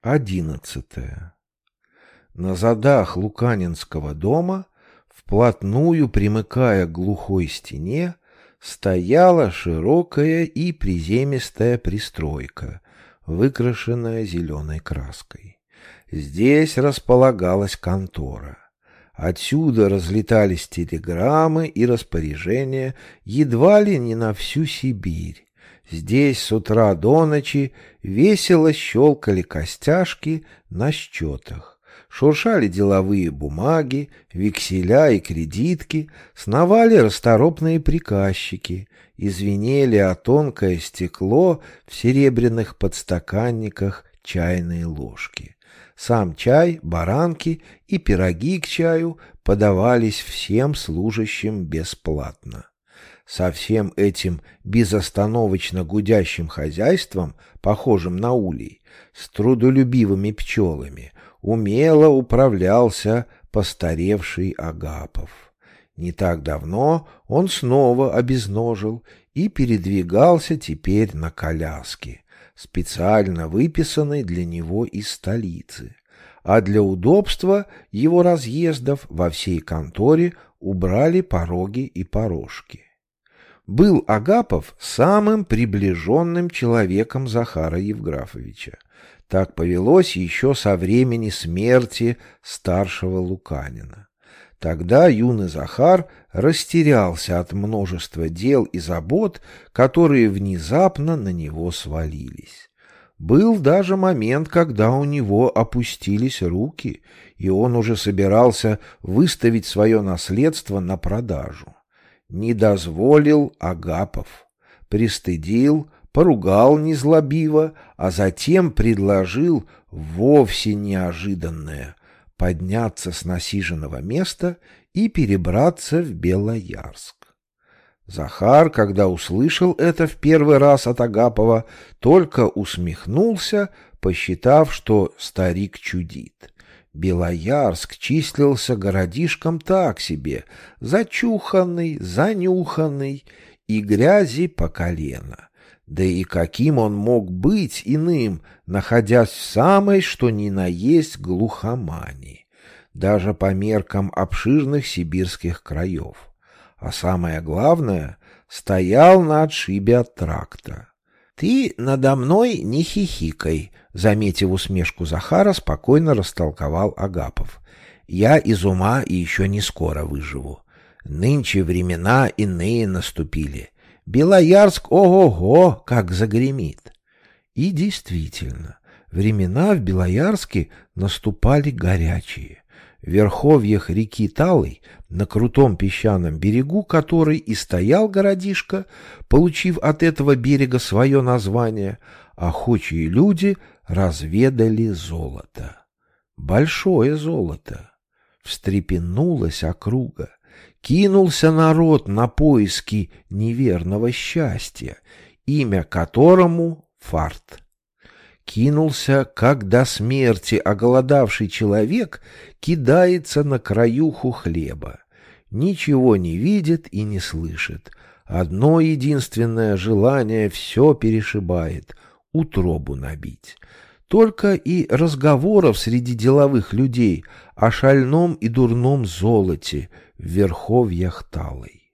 Одиннадцатое. На задах Луканинского дома, вплотную примыкая к глухой стене, стояла широкая и приземистая пристройка, выкрашенная зеленой краской. Здесь располагалась контора. Отсюда разлетались телеграммы и распоряжения едва ли не на всю Сибирь. Здесь с утра до ночи весело щелкали костяшки на счетах. Шуршали деловые бумаги, векселя и кредитки, сновали расторопные приказчики, извинели о тонкое стекло в серебряных подстаканниках чайные ложки. Сам чай, баранки и пироги к чаю подавались всем служащим бесплатно. Со всем этим безостановочно гудящим хозяйством, похожим на улей, с трудолюбивыми пчелами, умело управлялся постаревший Агапов. Не так давно он снова обезножил и передвигался теперь на коляске, специально выписанной для него из столицы, а для удобства его разъездов во всей конторе убрали пороги и порожки был Агапов самым приближенным человеком Захара Евграфовича. Так повелось еще со времени смерти старшего Луканина. Тогда юный Захар растерялся от множества дел и забот, которые внезапно на него свалились. Был даже момент, когда у него опустились руки, и он уже собирался выставить свое наследство на продажу не дозволил Агапов, пристыдил, поругал незлобиво, а затем предложил вовсе неожиданное — подняться с насиженного места и перебраться в Белоярск. Захар, когда услышал это в первый раз от Агапова, только усмехнулся, посчитав, что старик чудит. Белоярск числился городишком так себе, зачуханный, занюханный и грязи по колено. Да и каким он мог быть иным, находясь в самой, что ни на есть, глухомани, даже по меркам обширных сибирских краев. А самое главное, стоял на отшибе от тракта. «Ты надо мной не хихикай», Заметив усмешку Захара, спокойно растолковал Агапов. «Я из ума и еще не скоро выживу. Нынче времена иные наступили. Белоярск, ого-го, как загремит!» И действительно, времена в Белоярске наступали горячие. Верховьях реки Талой, на крутом песчаном берегу которой и стоял городишко, получив от этого берега свое название, охочие люди разведали золото. Большое золото. Встрепенулась округа. Кинулся народ на поиски неверного счастья, имя которому — фарт. Кинулся, как до смерти оголодавший человек кидается на краюху хлеба. Ничего не видит и не слышит. Одно единственное желание все перешибает — утробу набить. Только и разговоров среди деловых людей о шальном и дурном золоте в верховьях Талой.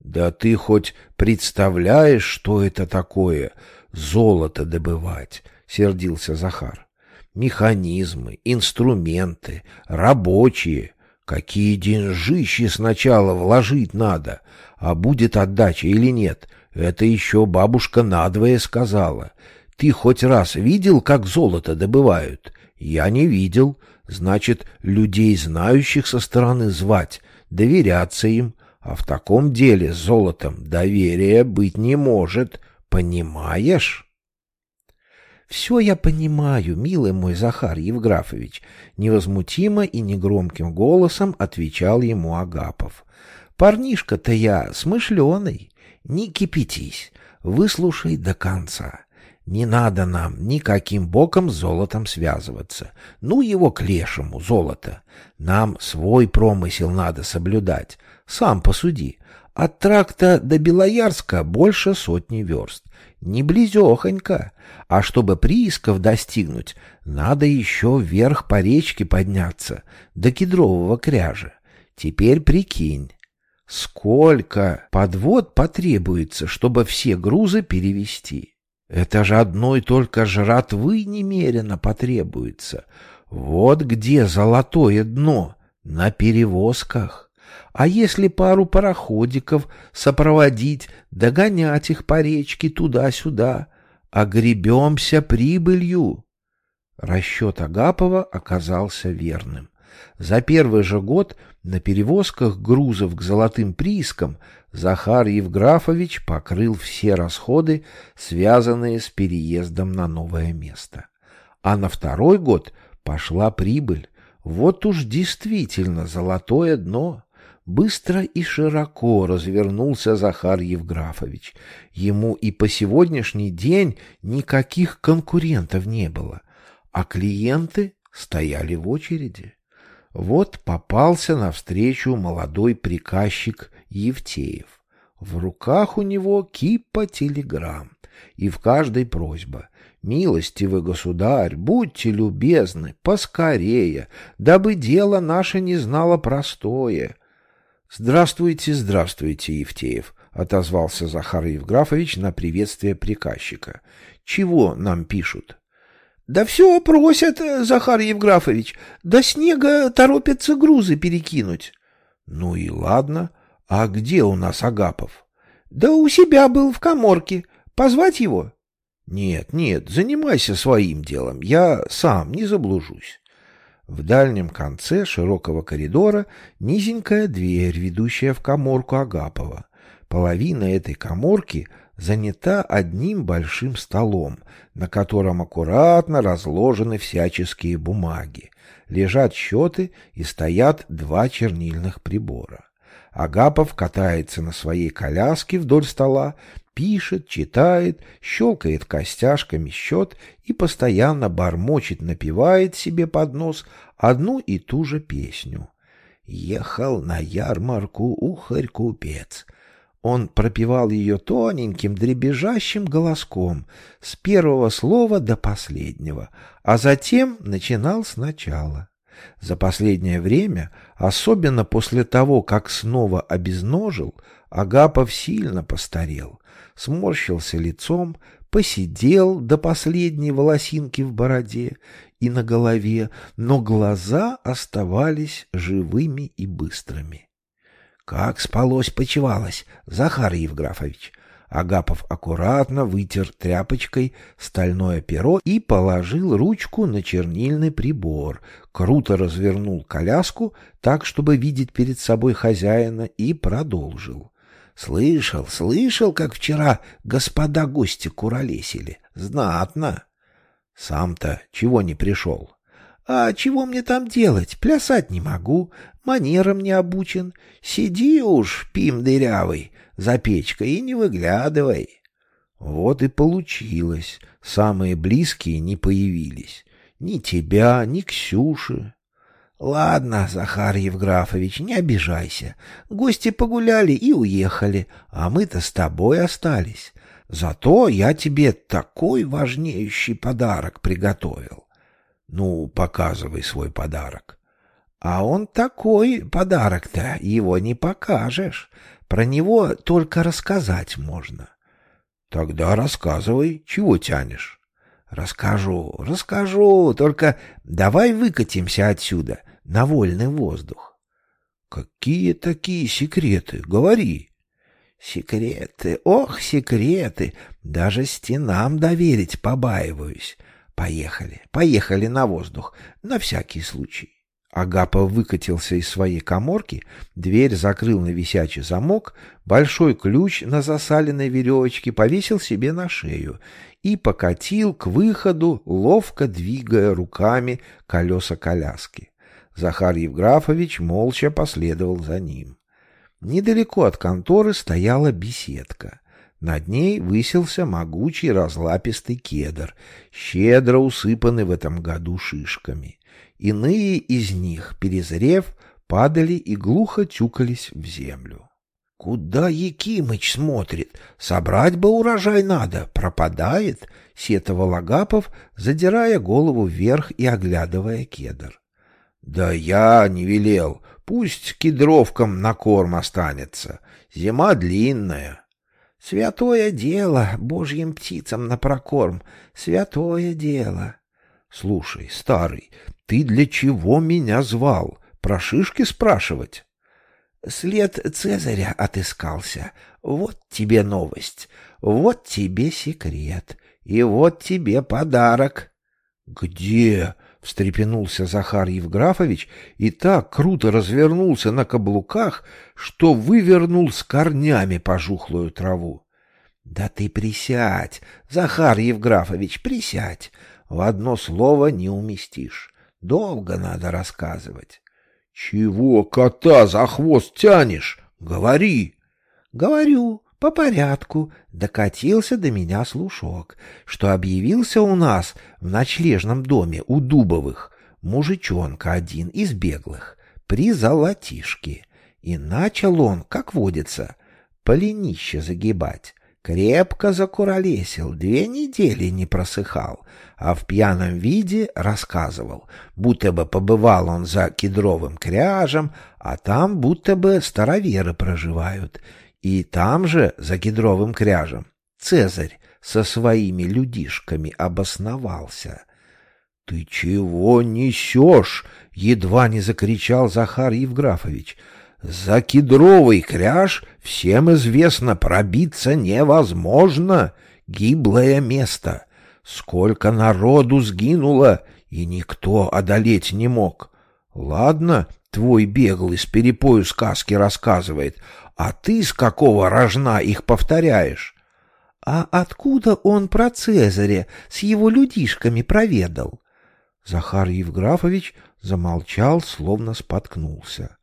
«Да ты хоть представляешь, что это такое золото добывать?» — сердился Захар. «Механизмы, инструменты, рабочие. Какие деньжищи сначала вложить надо, а будет отдача или нет, это еще бабушка надвое сказала». Ты хоть раз видел, как золото добывают? Я не видел. Значит, людей, знающих со стороны звать, доверяться им. А в таком деле с золотом доверия быть не может. Понимаешь? «Все я понимаю, милый мой Захар Евграфович», — невозмутимо и негромким голосом отвечал ему Агапов. «Парнишка-то я смышленый. Не кипятись, выслушай до конца. Не надо нам никаким боком с золотом связываться. Ну его к лешему, золото. Нам свой промысел надо соблюдать. Сам посуди. От тракта до Белоярска больше сотни верст. не близехонько, а чтобы приисков достигнуть, надо еще вверх по речке подняться, до кедрового кряжа. Теперь прикинь, сколько подвод потребуется, чтобы все грузы перевести. Это же одной только жратвы немерено потребуется. Вот где золотое дно, на перевозках. А если пару пароходиков сопроводить, догонять их по речке туда-сюда, огребемся прибылью? Расчет Агапова оказался верным. За первый же год на перевозках грузов к золотым приискам Захар Евграфович покрыл все расходы, связанные с переездом на новое место. А на второй год пошла прибыль. Вот уж действительно золотое дно. Быстро и широко развернулся Захар Евграфович. Ему и по сегодняшний день никаких конкурентов не было, а клиенты стояли в очереди. Вот попался навстречу молодой приказчик Евтеев. В руках у него кипа телеграмм, и в каждой просьба. «Милостивый государь, будьте любезны, поскорее, дабы дело наше не знало простое». «Здравствуйте, здравствуйте, Евтеев», — отозвался Захар Евграфович на приветствие приказчика. «Чего нам пишут?» Да все просят, Захар Евграфович. До снега торопятся грузы перекинуть. Ну и ладно. А где у нас Агапов? Да у себя был в коморке. Позвать его? Нет, нет, занимайся своим делом. Я сам не заблужусь. В дальнем конце широкого коридора низенькая дверь, ведущая в коморку Агапова. Половина этой коморки занята одним большим столом, на котором аккуратно разложены всяческие бумаги, лежат счеты и стоят два чернильных прибора. Агапов катается на своей коляске вдоль стола, пишет, читает, щелкает костяшками счет и постоянно бормочет, напевает себе под нос одну и ту же песню. «Ехал на ярмарку ухарь-купец», он пропевал ее тоненьким, дребезжащим голоском, с первого слова до последнего, а затем начинал сначала. За последнее время, особенно после того, как снова обезножил, Агапов сильно постарел, сморщился лицом, посидел до последней волосинки в бороде и на голове, но глаза оставались живыми и быстрыми. Как спалось-почевалось, Захар Евграфович. Агапов аккуратно вытер тряпочкой стальное перо и положил ручку на чернильный прибор, круто развернул коляску так, чтобы видеть перед собой хозяина, и продолжил. «Слышал, слышал, как вчера господа гости куролесили. Знатно. Сам-то чего не пришел?» А чего мне там делать? Плясать не могу, манерам не обучен. Сиди уж, пим дырявый, за печкой и не выглядывай. Вот и получилось. Самые близкие не появились. Ни тебя, ни Ксюши. Ладно, Захар Евграфович, не обижайся. Гости погуляли и уехали, а мы-то с тобой остались. Зато я тебе такой важнеющий подарок приготовил. Ну, показывай свой подарок. А он такой подарок-то, его не покажешь. Про него только рассказать можно. Тогда рассказывай, чего тянешь. Расскажу, расскажу, только давай выкатимся отсюда, на вольный воздух. Какие такие секреты? Говори. Секреты, ох, секреты, даже стенам доверить побаиваюсь. Поехали, поехали на воздух, на всякий случай. Агапов выкатился из своей коморки, дверь закрыл на висячий замок, большой ключ на засаленной веревочке повесил себе на шею и покатил к выходу, ловко двигая руками колеса коляски. Захар Евграфович молча последовал за ним. Недалеко от конторы стояла беседка. Над ней высился могучий разлапистый кедр, щедро усыпанный в этом году шишками. Иные из них, перезрев, падали и глухо тюкались в землю. Куда Якимыч смотрит? Собрать бы урожай надо, пропадает, — сетовал Агапов, задирая голову вверх и оглядывая кедр. — Да я не велел, пусть кедровкам на корм останется, зима длинная. — Святое дело божьим птицам на прокорм, святое дело. — Слушай, старый, ты для чего меня звал? Про шишки спрашивать? След Цезаря отыскался. Вот тебе новость, вот тебе секрет, и вот тебе подарок. — Где? — встрепенулся Захар Евграфович и так круто развернулся на каблуках, что вывернул с корнями пожухлую траву. — Да ты присядь, Захар Евграфович, присядь. В одно слово не уместишь. Долго надо рассказывать. «Чего кота за хвост тянешь? Говори!» «Говорю, по порядку», — докатился до меня слушок, что объявился у нас в ночлежном доме у Дубовых мужичонка один из беглых, при золотишке, и начал он, как водится, поленище загибать. Крепко закуролесил, две недели не просыхал, а в пьяном виде рассказывал, будто бы побывал он за кедровым кряжем, а там будто бы староверы проживают, и там же, за кедровым кряжем, Цезарь со своими людишками обосновался. — Ты чего несешь? — едва не закричал Захар Евграфович. За кедровый кряж, всем известно, пробиться невозможно. Гиблое место. Сколько народу сгинуло, и никто одолеть не мог. Ладно, твой беглый с перепою сказки рассказывает, а ты с какого рожна их повторяешь? А откуда он про Цезаря с его людишками проведал? Захар Евграфович замолчал, словно споткнулся.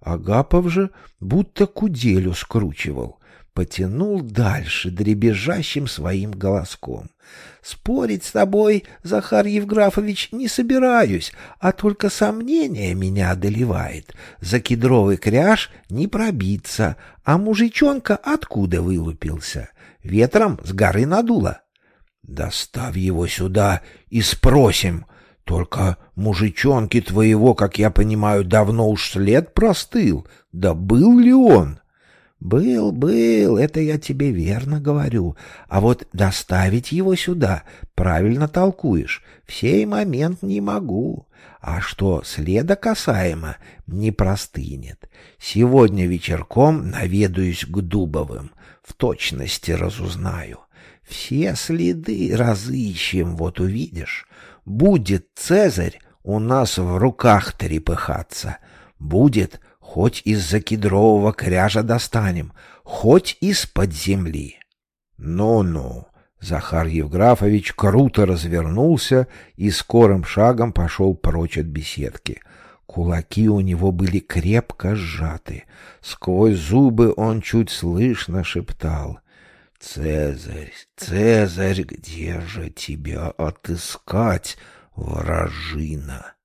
Агапов же будто куделю скручивал, потянул дальше дребезжащим своим голоском. «Спорить с тобой, Захар Евграфович, не собираюсь, а только сомнение меня одолевает. За кедровый кряж не пробиться, а мужичонка откуда вылупился? Ветром с горы надуло». «Доставь его сюда и спросим», только мужичонки твоего, как я понимаю, давно уж след простыл. Да был ли он? Был, был, это я тебе верно говорю. А вот доставить его сюда, правильно толкуешь, в сей момент не могу. А что следа касаемо, не простынет. Сегодня вечерком наведаюсь к Дубовым, в точности разузнаю. Все следы разыщем, вот увидишь. Будет Цезарь у нас в руках трепыхаться. Будет, хоть из-за кедрового кряжа достанем, хоть из-под земли. Ну-ну, Захар Евграфович круто развернулся и скорым шагом пошел прочь от беседки. Кулаки у него были крепко сжаты. Сквозь зубы он чуть слышно шептал. Цезарь, Цезарь, где же тебя отыскать, вражина?